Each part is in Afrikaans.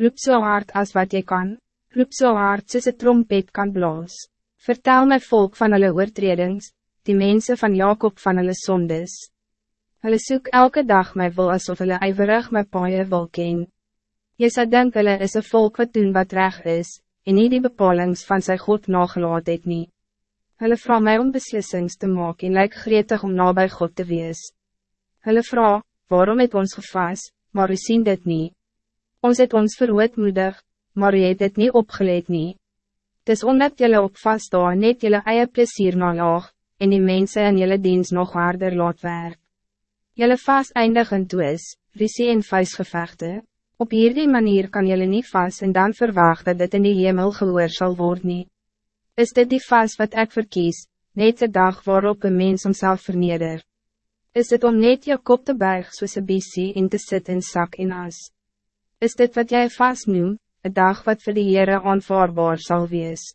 roep zo hard als wat je kan, roep zo hard soos een trompet kan blaas. Vertel my volk van hulle oortredings, die mensen van Jacob van hulle sondes. Hulle soek elke dag my wil alsof hulle ijverig my paaie wil ken. Je zou denken hulle is een volk wat doen wat reg is, en nie die bepalings van sy God nagelaat het nie. Hulle vraag my om beslissings te maken en lyk gretig om nabij God te wees. Hulle vraag, waarom het ons gevas, maar u sien dit niet. Ons het ons verhoedmoedig, maar u het dit niet opgeleid nie. Dis omdat jylle op vastdaal net jylle eie plezier nalaag, en die mensen in jylle diens nog harder laat werk. Jylle vast eindig in twis, visie en vuistgevechte. Op hierdie manier kan jylle niet vast en dan verwacht dat dit in die hemel gehoor sal word nie. Is dit die vast wat ik verkies, net de dag waarop een mens homself verneder? Is dit om net jou kop te buig soos een bisie en te sit in sak en as? Is dit wat jij vast noem, een dag wat voor de Heere aanvaarbaar zal wees?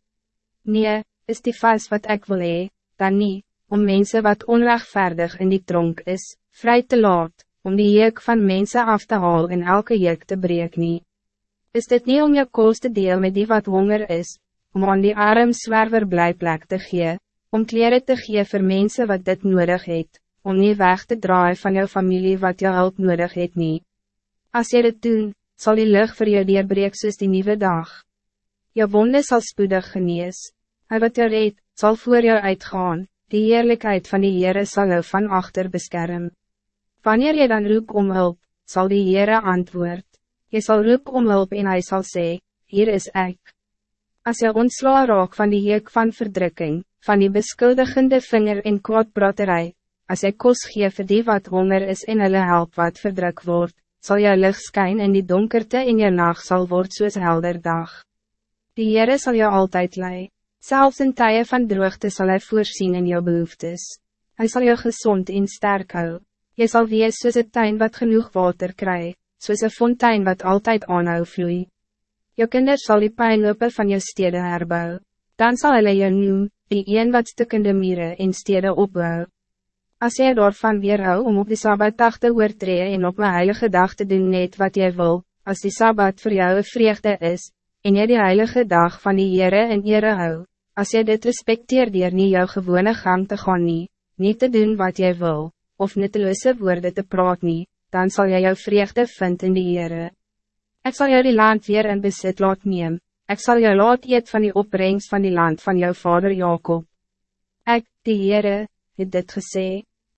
Nee, is die vast wat ik wil hee, dan niet, om mensen wat onrechtvaardig in die tronk is, vrij te laat, om die juk van mensen af te halen en elke juk te breek nie. Is dit niet om je koos te deel met die wat honger is, om aan die arm zwerver blijplek te gee, om kleren te gee voor mensen wat dit nodig het, om niet weg te draaien van jouw familie wat jou hulp nodig het nie. As jy dit doen, zal die lucht voor jou deurbreek soos die nieuwe dag. Jou wonde zal spoedig genees, hy wat jou reed, zal voor jou uitgaan, die eerlijkheid van die Heere sal jou van achter beschermen. Wanneer je dan roep om hulp, zal die Heere antwoord. Je zal roep om hulp en hij zal zeggen, hier is ik. Als je ontsla raak van die juk van verdrukking, van die beschuldigende vinger in kwaadbraterij, als jy kos gee vir die wat honger is en hulle help wat verdruk wordt, zal jou licht skyn in die donkerte en je nacht zal word soos helder dag. Die Heere zal jou altijd leiden. Zelfs in tijden van droogte zal hij voorzien in jouw behoeftes. Hij zal je gezond en sterk hou. Je zal wees soos een tuin wat genoeg water krijgt, soos een fontein wat altijd aanhou vloei. Je kinders zal die pijnlopen van je steden herbouw. Dan zal hij je noem, die een wat stukkende mieren in steden opbouw. Als jij daarvan weerhou om op die Sabbatdag te oortree en op mijn heilige dag te doen net wat jij wil, als die Sabbat voor jou een vreugde is, en jy die heilige dag van die Heere in Ere hou, Als jy dit respecteer dier nie jou gewone gang te gaan nie, nie te doen wat jy wil, of nutteloze woorden te praat nie, dan zal jy jou vreugde vind in die Heere. Ek sal jou die land weer in besit laat neem, ek sal jou laat eet van die opbrengst van die land van jou vader Jacob. Ek, die Heere, het dit gezegd.